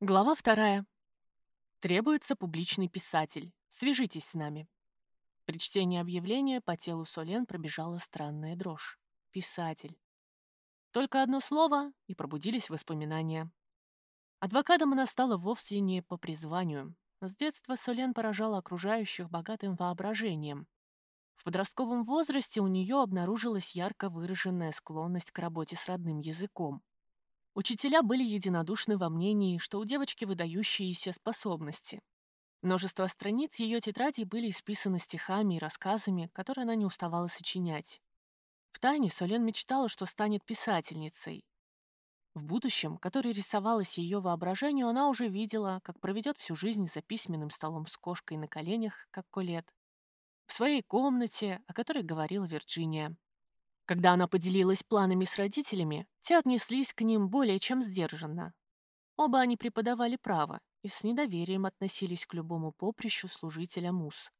Глава вторая. Требуется публичный писатель. Свяжитесь с нами. При чтении объявления по телу Солен пробежала странная дрожь. Писатель. Только одно слово, и пробудились воспоминания. Адвокатом она стала вовсе не по призванию. С детства Солен поражала окружающих богатым воображением. В подростковом возрасте у нее обнаружилась ярко выраженная склонность к работе с родным языком. Учителя были единодушны во мнении, что у девочки выдающиеся способности. Множество страниц ее тетрадей были исписаны стихами и рассказами, которые она не уставала сочинять. Втайне Солен мечтала, что станет писательницей. В будущем, которое рисовалось ее воображению, она уже видела, как проведет всю жизнь за письменным столом с кошкой на коленях, как Колет, в своей комнате, о которой говорила Вирджиния. Когда она поделилась планами с родителями, те отнеслись к ним более чем сдержанно. Оба они преподавали право и с недоверием относились к любому поприщу служителя мус,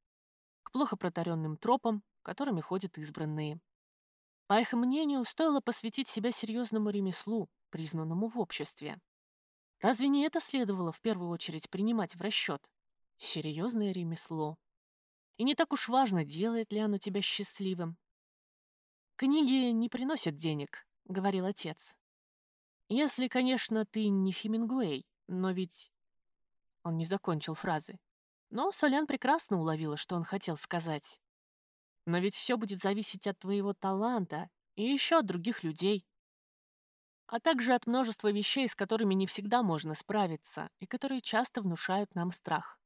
к плохо протаренным тропам, которыми ходят избранные. По их мнению, стоило посвятить себя серьезному ремеслу, признанному в обществе. Разве не это следовало в первую очередь принимать в расчет? Серьезное ремесло. И не так уж важно, делает ли оно тебя счастливым, «Книги не приносят денег», — говорил отец. «Если, конечно, ты не Хемингуэй, но ведь...» Он не закончил фразы. Но Солян прекрасно уловила, что он хотел сказать. «Но ведь все будет зависеть от твоего таланта и еще от других людей, а также от множества вещей, с которыми не всегда можно справиться и которые часто внушают нам страх.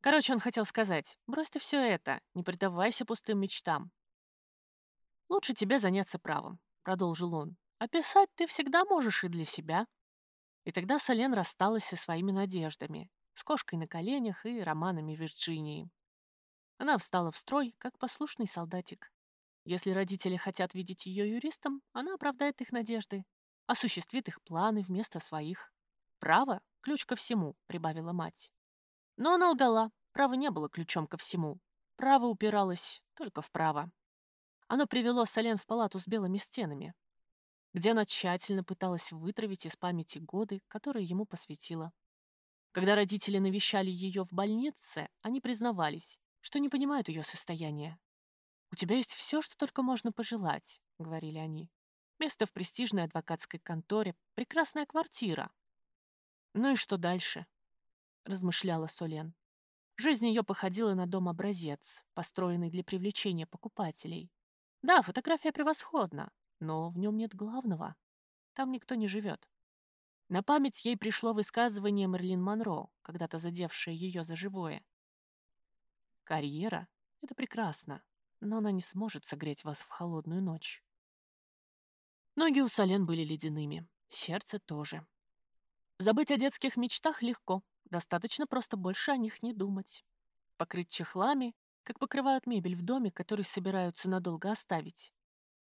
Короче, он хотел сказать, брось ты все это, не предавайся пустым мечтам, «Лучше тебе заняться правом», — продолжил он. «А писать ты всегда можешь и для себя». И тогда Солен рассталась со своими надеждами, с кошкой на коленях и романами Вирджинии. Она встала в строй, как послушный солдатик. Если родители хотят видеть ее юристом, она оправдает их надежды, осуществит их планы вместо своих. «Право — ключ ко всему», — прибавила мать. Но она лгала. Право не было ключом ко всему. Право упиралось только в право. Оно привело Солен в палату с белыми стенами, где она тщательно пыталась вытравить из памяти годы, которые ему посвятила. Когда родители навещали ее в больнице, они признавались, что не понимают ее состояние. «У тебя есть все, что только можно пожелать», — говорили они. «Место в престижной адвокатской конторе, прекрасная квартира». «Ну и что дальше?» — размышляла Солен. Жизнь ее походила на дом-образец, построенный для привлечения покупателей. Да, фотография превосходна, но в нем нет главного. Там никто не живет. На память ей пришло высказывание Мерлин Монро, когда-то задевшее ее за живое. Карьера — это прекрасно, но она не сможет согреть вас в холодную ночь. Ноги у Солен были ледяными, сердце тоже. Забыть о детских мечтах легко, достаточно просто больше о них не думать. Покрыть чехлами как покрывают мебель в доме, который собираются надолго оставить.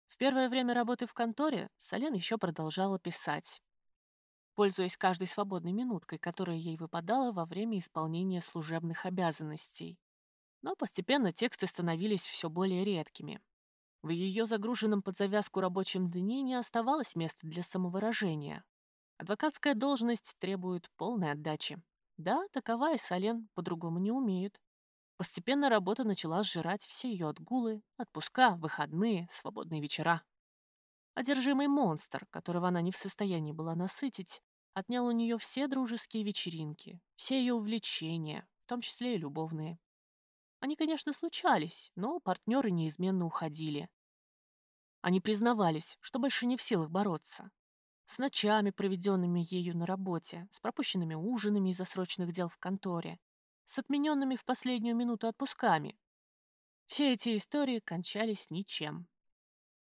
В первое время работы в конторе Солен еще продолжала писать, пользуясь каждой свободной минуткой, которая ей выпадала во время исполнения служебных обязанностей. Но постепенно тексты становились все более редкими. В ее загруженном под завязку рабочем дне не оставалось места для самовыражения. Адвокатская должность требует полной отдачи. Да, такова и Солен по-другому не умеет. Постепенно работа начала сжирать все ее отгулы, отпуска, выходные, свободные вечера. Одержимый монстр, которого она не в состоянии была насытить, отнял у нее все дружеские вечеринки, все ее увлечения, в том числе и любовные. Они, конечно, случались, но партнеры неизменно уходили. Они признавались, что больше не в силах бороться. С ночами, проведенными ею на работе, с пропущенными ужинами из-за срочных дел в конторе, с отмененными в последнюю минуту отпусками. Все эти истории кончались ничем.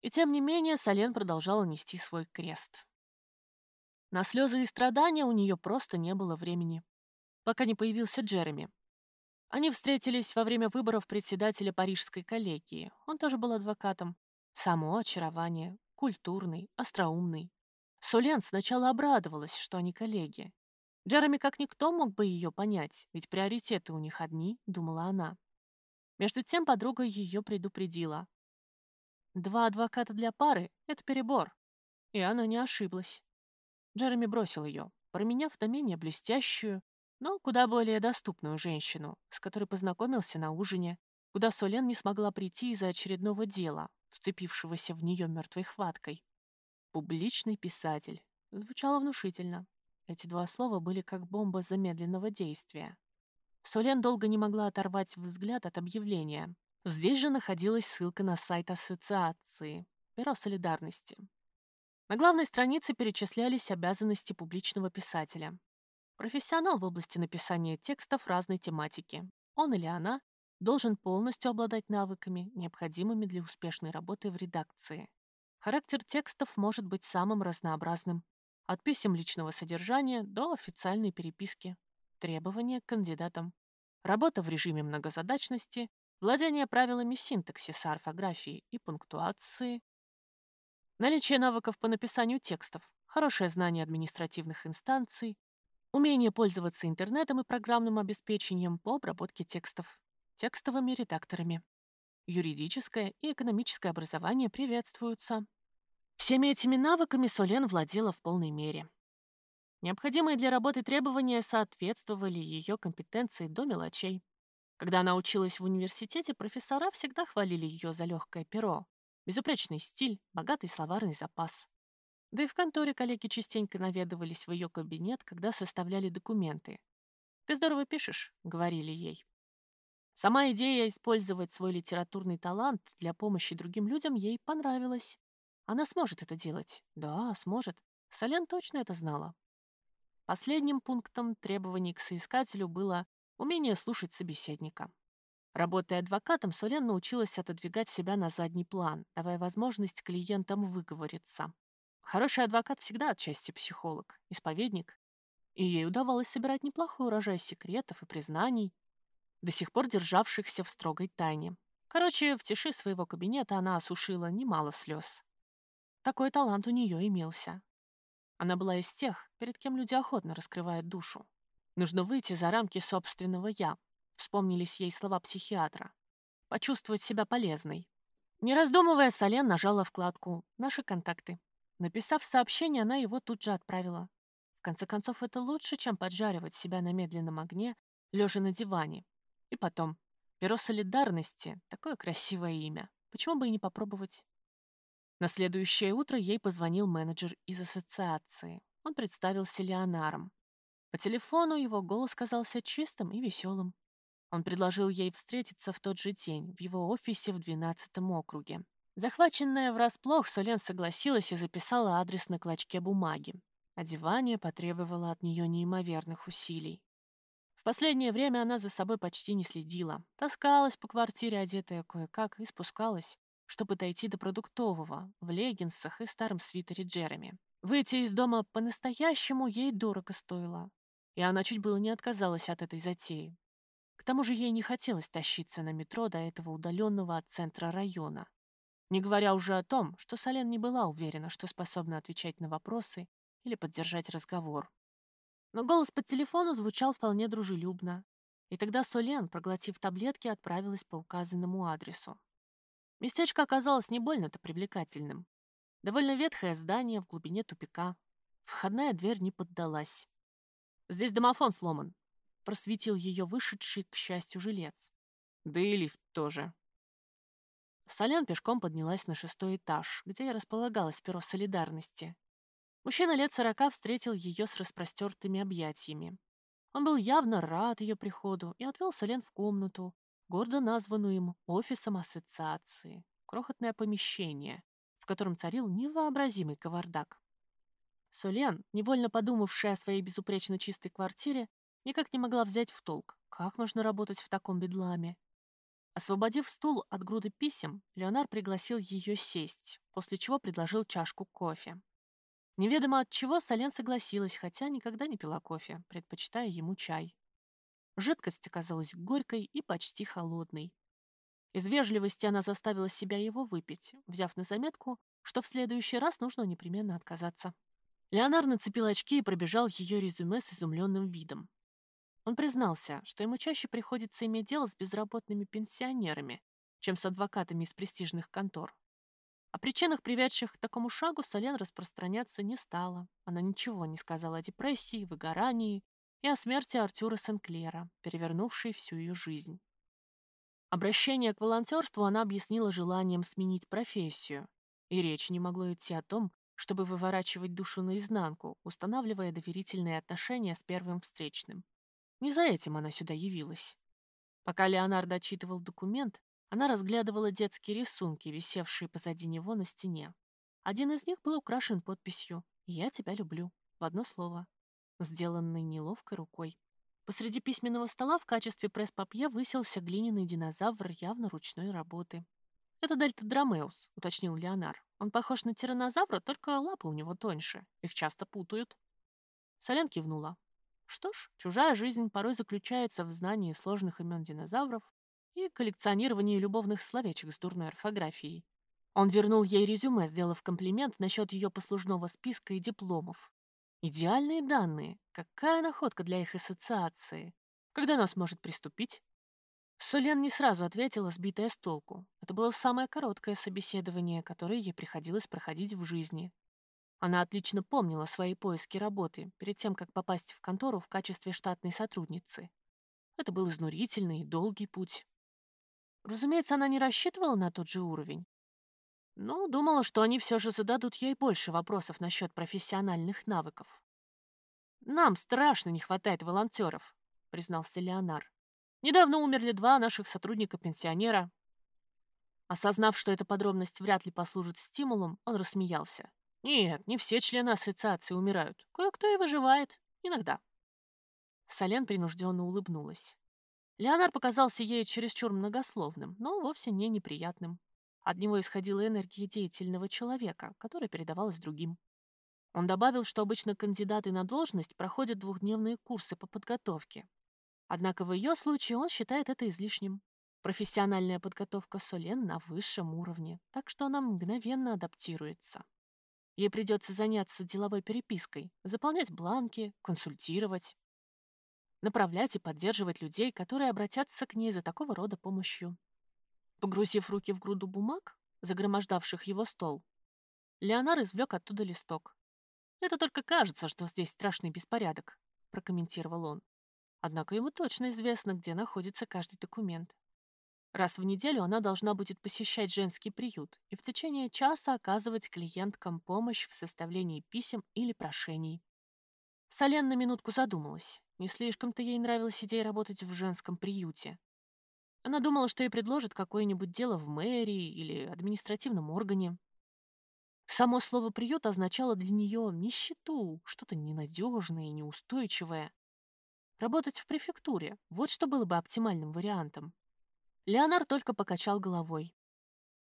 И тем не менее Солен продолжала нести свой крест. На слезы и страдания у нее просто не было времени, пока не появился Джереми. Они встретились во время выборов председателя парижской коллегии. Он тоже был адвокатом. Само очарование, культурный, остроумный. Солен сначала обрадовалась, что они коллеги, Джереми как никто мог бы ее понять, ведь приоритеты у них одни, думала она. Между тем подруга ее предупредила. Два адвоката для пары — это перебор. И она не ошиблась. Джереми бросил ее. променяв на менее блестящую, но куда более доступную женщину, с которой познакомился на ужине, куда Солен не смогла прийти из-за очередного дела, вцепившегося в нее мертвой хваткой. Публичный писатель. Звучало внушительно. Эти два слова были как бомба замедленного действия. Солен долго не могла оторвать взгляд от объявления. Здесь же находилась ссылка на сайт ассоциации «Бюро солидарности». На главной странице перечислялись обязанности публичного писателя. Профессионал в области написания текстов разной тематики. Он или она должен полностью обладать навыками, необходимыми для успешной работы в редакции. Характер текстов может быть самым разнообразным, от писем личного содержания до официальной переписки. Требования к кандидатам. Работа в режиме многозадачности, владение правилами синтаксиса, орфографии и пунктуации, наличие навыков по написанию текстов, хорошее знание административных инстанций, умение пользоваться интернетом и программным обеспечением по обработке текстов, текстовыми редакторами. Юридическое и экономическое образование приветствуются. Всеми этими навыками Солен владела в полной мере. Необходимые для работы требования соответствовали ее компетенции до мелочей. Когда она училась в университете, профессора всегда хвалили ее за легкое перо, безупречный стиль, богатый словарный запас. Да и в конторе коллеги частенько наведывались в ее кабинет, когда составляли документы. «Ты здорово пишешь», — говорили ей. Сама идея использовать свой литературный талант для помощи другим людям ей понравилась. Она сможет это делать. Да, сможет. Солен точно это знала. Последним пунктом требований к соискателю было умение слушать собеседника. Работая адвокатом, Солен научилась отодвигать себя на задний план, давая возможность клиентам выговориться. Хороший адвокат всегда отчасти психолог, исповедник, и ей удавалось собирать неплохой урожай секретов и признаний, до сих пор державшихся в строгой тайне. Короче, в тиши своего кабинета она осушила немало слез. Такой талант у нее имелся. Она была из тех, перед кем люди охотно раскрывают душу. Нужно выйти за рамки собственного «я», вспомнились ей слова психиатра. Почувствовать себя полезной. Не раздумывая, Солен нажала вкладку «Наши контакты». Написав сообщение, она его тут же отправила. В конце концов, это лучше, чем поджаривать себя на медленном огне, лежа на диване. И потом, Перо солидарности — такое красивое имя. Почему бы и не попробовать? На следующее утро ей позвонил менеджер из ассоциации. Он представился Леонаром. По телефону его голос казался чистым и веселым. Он предложил ей встретиться в тот же день в его офисе в 12 округе. Захваченная врасплох, Солен согласилась и записала адрес на клочке бумаги. Одевание потребовало от нее неимоверных усилий. В последнее время она за собой почти не следила. Таскалась по квартире, одетая кое-как, и спускалась, чтобы дойти до продуктового, в леггинсах и старом свитере Джереми. Выйти из дома по-настоящему ей дорого стоило, и она чуть было не отказалась от этой затеи. К тому же ей не хотелось тащиться на метро до этого удаленного от центра района. Не говоря уже о том, что Солен не была уверена, что способна отвечать на вопросы или поддержать разговор. Но голос по телефону звучал вполне дружелюбно, и тогда Солен, проглотив таблетки, отправилась по указанному адресу. Местечко оказалось не больно-то привлекательным. Довольно ветхое здание в глубине тупика. Входная дверь не поддалась. «Здесь домофон сломан», — просветил ее вышедший, к счастью, жилец. «Да и лифт тоже». Солян пешком поднялась на шестой этаж, где и располагалось перо солидарности. Мужчина лет сорока встретил ее с распростертыми объятиями. Он был явно рад ее приходу и отвел Солен в комнату, гордо названную им офисом ассоциации, крохотное помещение, в котором царил невообразимый кавардак. Солен, невольно подумавшая о своей безупречно чистой квартире, никак не могла взять в толк, как можно работать в таком бедламе. Освободив стул от груды писем, Леонар пригласил ее сесть, после чего предложил чашку кофе. Неведомо от чего Солен согласилась, хотя никогда не пила кофе, предпочитая ему чай. Жидкость оказалась горькой и почти холодной. Из вежливости она заставила себя его выпить, взяв на заметку, что в следующий раз нужно непременно отказаться. Леонар нацепил очки и пробежал ее резюме с изумленным видом. Он признался, что ему чаще приходится иметь дело с безработными пенсионерами, чем с адвокатами из престижных контор. О причинах, приведших к такому шагу, Солен распространяться не стала. Она ничего не сказала о депрессии, выгорании и о смерти Артюра Сенклера, перевернувшей всю ее жизнь. Обращение к волонтерству она объяснила желанием сменить профессию, и речь не могло идти о том, чтобы выворачивать душу наизнанку, устанавливая доверительные отношения с первым встречным. Не за этим она сюда явилась. Пока Леонардо отчитывал документ, она разглядывала детские рисунки, висевшие позади него на стене. Один из них был украшен подписью «Я тебя люблю» в одно слово, сделанный неловкой рукой. Посреди письменного стола в качестве пресс-папье высился глиняный динозавр явно ручной работы. «Это Дельта Дромеус», — уточнил Леонар. «Он похож на тиранозавра, только лапы у него тоньше. Их часто путают». Солен кивнула. Что ж, чужая жизнь порой заключается в знании сложных имен динозавров и коллекционировании любовных словечек с дурной орфографией. Он вернул ей резюме, сделав комплимент насчет ее послужного списка и дипломов. Идеальные данные. Какая находка для их ассоциации. Когда она сможет приступить? Солен не сразу ответила, сбитая с толку. Это было самое короткое собеседование, которое ей приходилось проходить в жизни. Она отлично помнила свои поиски работы перед тем, как попасть в контору в качестве штатной сотрудницы. Это был изнурительный и долгий путь. Разумеется, она не рассчитывала на тот же уровень. Но думала, что они все же зададут ей больше вопросов насчет профессиональных навыков. «Нам страшно не хватает волонтеров», — признался Леонар. «Недавно умерли два наших сотрудника-пенсионера». Осознав, что эта подробность вряд ли послужит стимулом, он рассмеялся. «Нет, не все члены ассоциации умирают. Кое-кто и выживает. Иногда». Солен принужденно улыбнулась. Леонар показался ей чересчур многословным, но вовсе не неприятным. От него исходила энергия деятельного человека, которая передавалась другим. Он добавил, что обычно кандидаты на должность проходят двухдневные курсы по подготовке. Однако в ее случае он считает это излишним. Профессиональная подготовка Солен на высшем уровне, так что она мгновенно адаптируется. Ей придется заняться деловой перепиской, заполнять бланки, консультировать направлять и поддерживать людей, которые обратятся к ней за такого рода помощью. Погрузив руки в груду бумаг, загромождавших его стол, Леонар извлек оттуда листок. «Это только кажется, что здесь страшный беспорядок», — прокомментировал он. Однако ему точно известно, где находится каждый документ. Раз в неделю она должна будет посещать женский приют и в течение часа оказывать клиенткам помощь в составлении писем или прошений. Солен на минутку задумалась. Не слишком-то ей нравилась идея работать в женском приюте. Она думала, что ей предложат какое-нибудь дело в мэрии или административном органе. Само слово «приют» означало для нее нищету, что-то ненадежное и неустойчивое. Работать в префектуре – вот что было бы оптимальным вариантом. Леонар только покачал головой.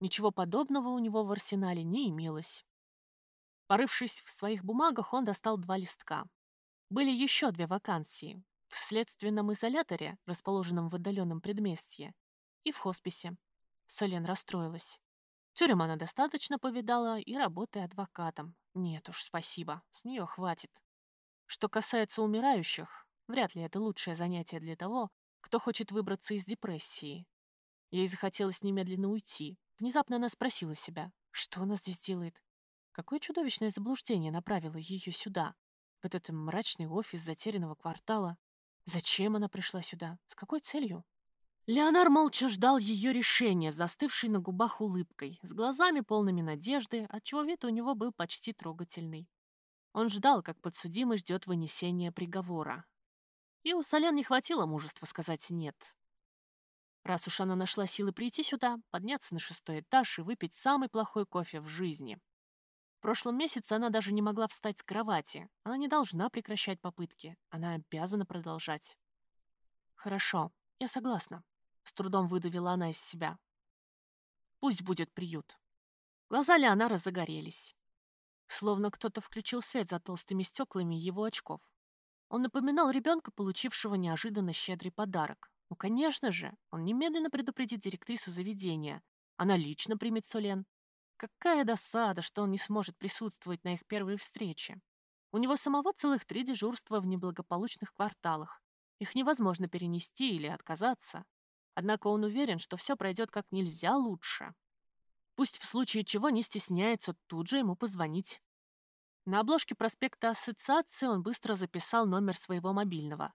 Ничего подобного у него в арсенале не имелось. Порывшись в своих бумагах, он достал два листка. Были еще две вакансии в следственном изоляторе, расположенном в отдаленном предместье, и в хосписе. Солен расстроилась. Тюрем она достаточно повидала и работая адвокатом. Нет уж, спасибо, с нее хватит. Что касается умирающих, вряд ли это лучшее занятие для того, кто хочет выбраться из депрессии. Ей захотелось немедленно уйти. Внезапно она спросила себя, что она здесь делает? Какое чудовищное заблуждение направило ее сюда? в этот мрачный офис затерянного квартала. Зачем она пришла сюда? С какой целью? Леонар молча ждал ее решения, застывшей на губах улыбкой, с глазами полными надежды, отчего вид у него был почти трогательный. Он ждал, как подсудимый ждет вынесения приговора. И у Солян не хватило мужества сказать «нет». Раз уж она нашла силы прийти сюда, подняться на шестой этаж и выпить самый плохой кофе в жизни, в прошлом месяце она даже не могла встать с кровати. Она не должна прекращать попытки. Она обязана продолжать. «Хорошо, я согласна», — с трудом выдавила она из себя. «Пусть будет приют». Глаза Леонара загорелись. Словно кто-то включил свет за толстыми стеклами его очков. Он напоминал ребенка, получившего неожиданно щедрый подарок. Ну, конечно же, он немедленно предупредит директрису заведения. Она лично примет Солен, Какая досада, что он не сможет присутствовать на их первой встрече. У него самого целых три дежурства в неблагополучных кварталах. Их невозможно перенести или отказаться. Однако он уверен, что все пройдет как нельзя лучше. Пусть в случае чего не стесняется тут же ему позвонить. На обложке проспекта Ассоциации он быстро записал номер своего мобильного.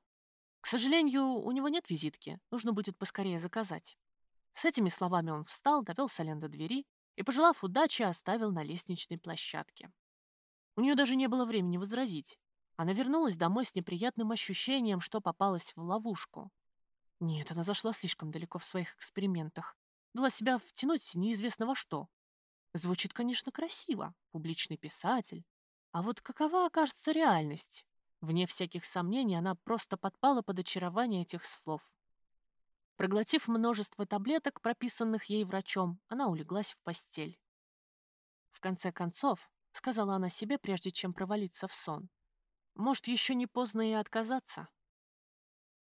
К сожалению, у него нет визитки, нужно будет поскорее заказать. С этими словами он встал, довел Солен до двери и, пожелав удачи, оставил на лестничной площадке. У нее даже не было времени возразить. Она вернулась домой с неприятным ощущением, что попалась в ловушку. Нет, она зашла слишком далеко в своих экспериментах. Дала себя втянуть неизвестно во что. Звучит, конечно, красиво. Публичный писатель. А вот какова окажется реальность? Вне всяких сомнений, она просто подпала под очарование этих слов. Проглотив множество таблеток, прописанных ей врачом, она улеглась в постель. В конце концов, сказала она себе, прежде чем провалиться в сон, может, еще не поздно и отказаться.